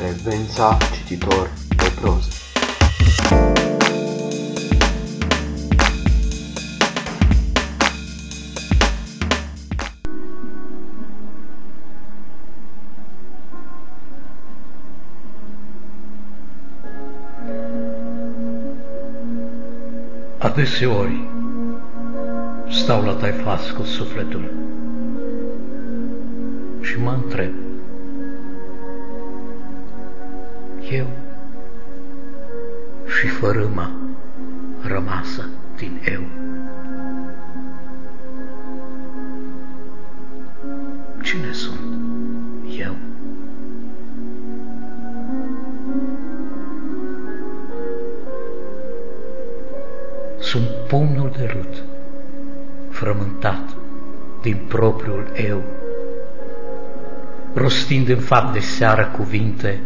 frecvența cititor de proză. Adeseori stau la taifas cu sufletul și mă întreb, eu și fărâma rămasă din eu. Cine sunt eu? Sunt pumnul de rut, frământat din propriul eu, rostind în fapt de seară cuvinte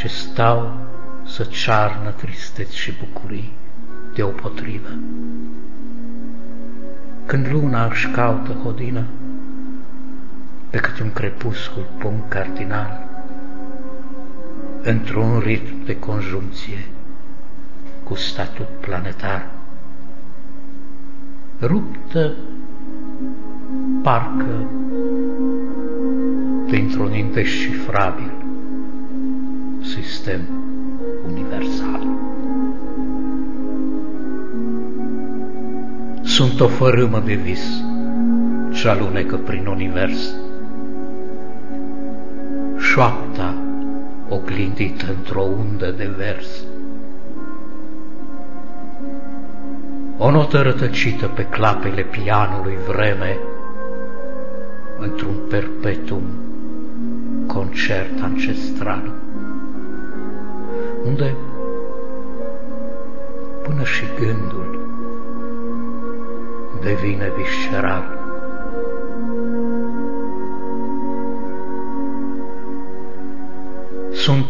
ce stau să cearnă tristeți și bucurii deopotrivă. Când luna își caută hodină, pe câte un crepuscul punct cardinal, într-un ritm de conjuncție cu statut planetar, ruptă parcă dintr-un indescifrabil sistem universal. Sunt o fărâmă de vis ce alunecă prin univers. Șoapta oglindită într-o undă de vers. O notă rătăcită pe clapele pianului vreme, într-un perpetuum concert ancestral unde până și gândul devine visceral. Sunt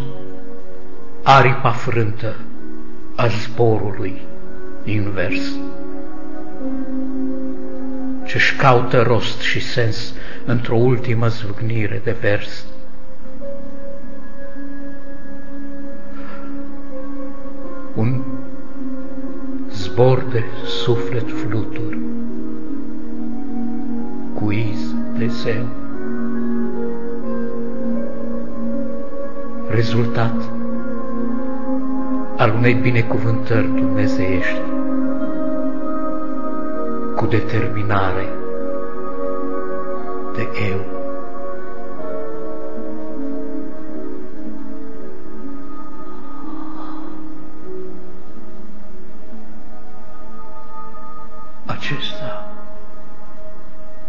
aripa frântă a zborului invers, ce-și caută rost și sens într-o ultimă zvâgnire de vers. Un zbor de suflet flutur, cu iz de zeu. Rezultat al unei binecuvântări dumnezeiești, cu determinare de eu. Acesta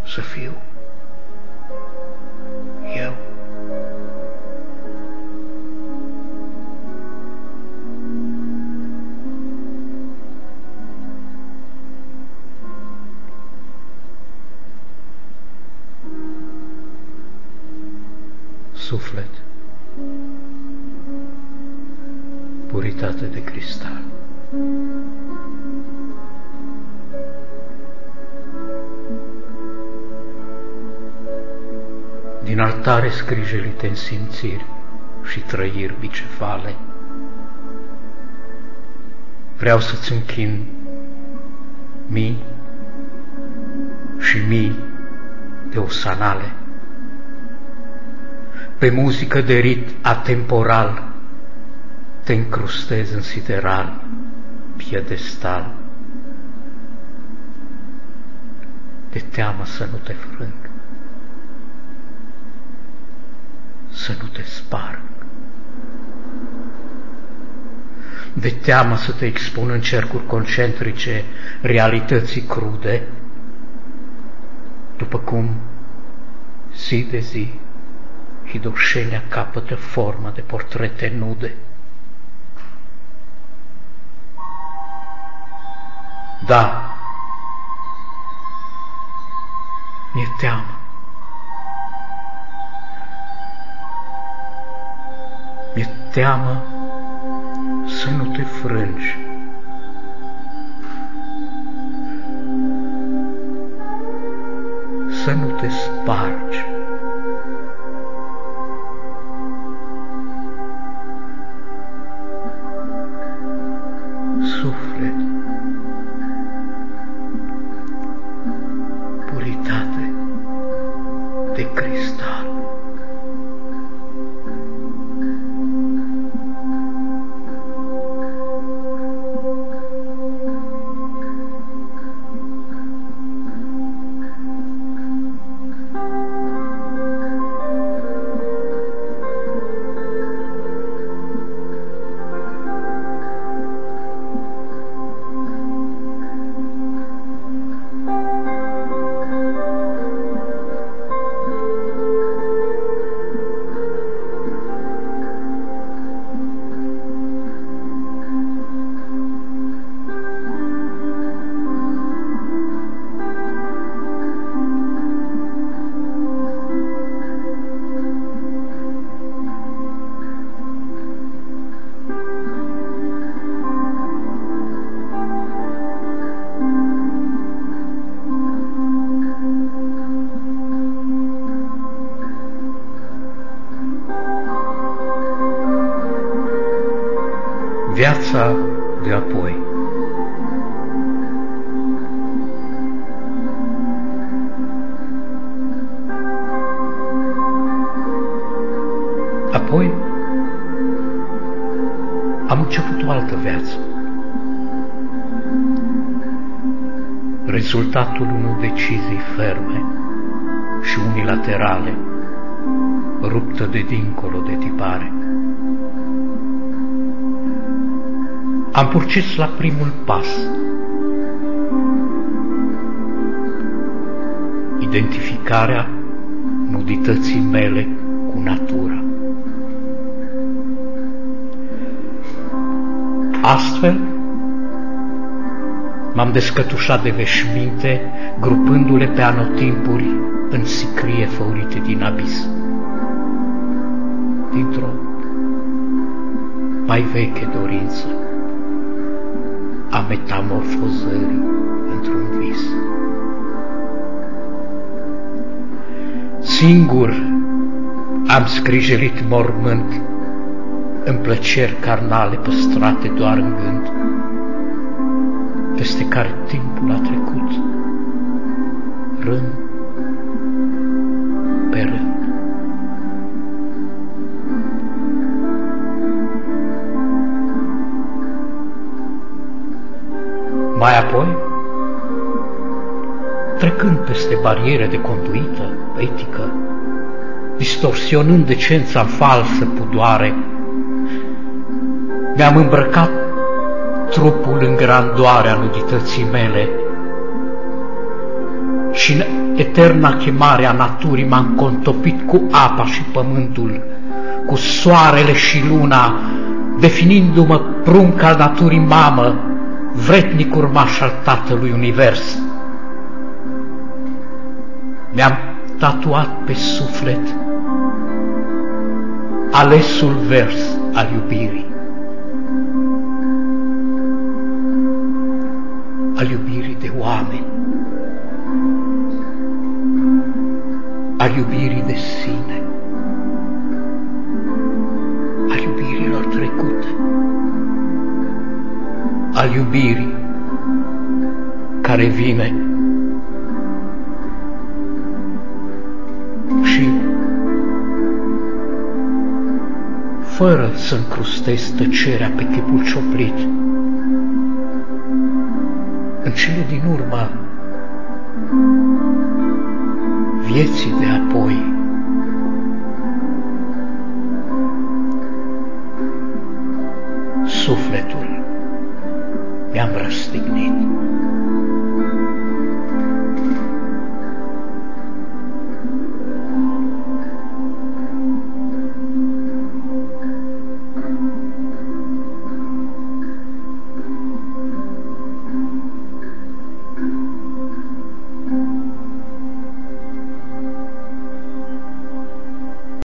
să fiu eu. Suflet, puritate de cristal. Din altare scrijelite în simțiri și trăiri bicefale. Vreau să-ți închin mii și mii de osanale. Pe muzică de rit atemporal te încrustez în sideral, piedestal. De teamă să nu te frâng. Să nu te sparg. De teamă să te expun în cercuri concentrice realității crude, după cum zi de zi hidoșenia capătă formă de portrete nude. Da, mi-e teamă. Mi-e teamă să nu te frângi. Să nu te spargi. Suflet, puritate de cristal. Viața de apoi. Apoi am început o altă viață. Rezultatul unor decizii ferme și unilaterale, ruptă de dincolo de tipare. Am purcis la primul pas. Identificarea nudității mele cu natura. Astfel, m-am descătușat de veșminte, grupându-le pe anotimpuri în sicrie făurite din abis. Dintr-o mai veche dorință a metamorfozării într-un vis. Singur am scrijelit mormânt în plăceri carnale păstrate doar în gând, peste care timpul a trecut, rând Mai apoi, trecând peste bariere de conduită etică, distorsionând decența în falsă pudoare, mi-am îmbrăcat trupul în grandoarea nudității mele și în eterna chemare a naturii m-am contopit cu apa și pământul, cu soarele și luna, definindu-mă prunc al naturii mamă, vretnic urmaș al Tatălui Univers. Mi-am tatuat pe suflet alesul vers al iubirii. Al iubirii de oameni. Al iubirii de sine. Al iubirilor trecute al iubirii care vine și fără să încrustez tăcerea pe chipul cioplit. În cele din urmă vieții de Emre Stignit.